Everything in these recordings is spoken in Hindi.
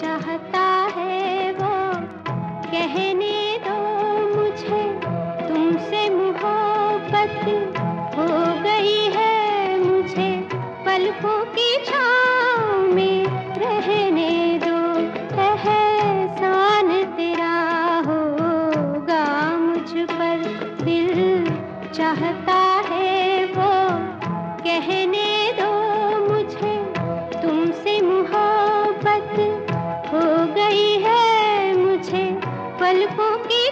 चाहता है वो, कहने दो मुझे, तुमसे मोहब्बत हो गई है मुझे। पलकों की छाँव में रहने दो, एहसान तेरा होगा मुझ पर दिल चाहता पलकों की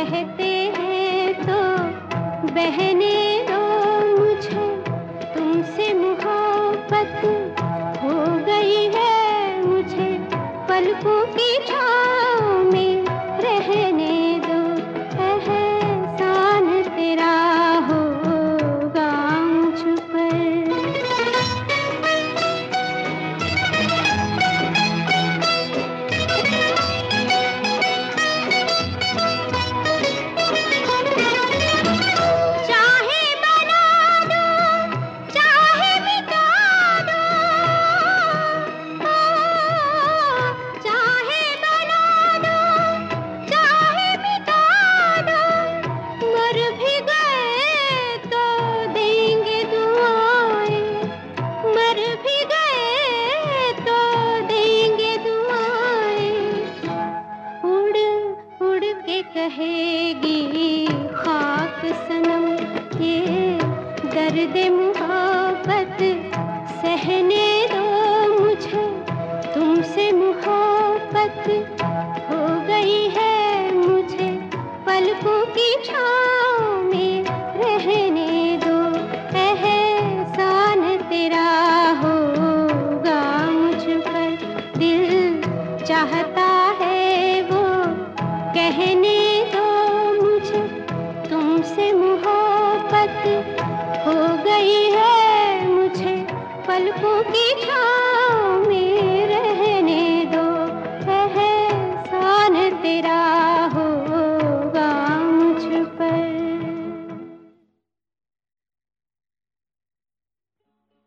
बहते हैं तो बहने दो मुझे। तुमसे मोहब्बत हो गई है कहेगी खाक सनम, ये दर्द मुहब्बत, सहने दो मुझे। तुमसे मोहब्बत हो गई है मुझे, पलकों की छाँव चाहता है वो, कहने दो मुझे, तुमसे मोहब्बत हो गई है मुझे, पलकों की छा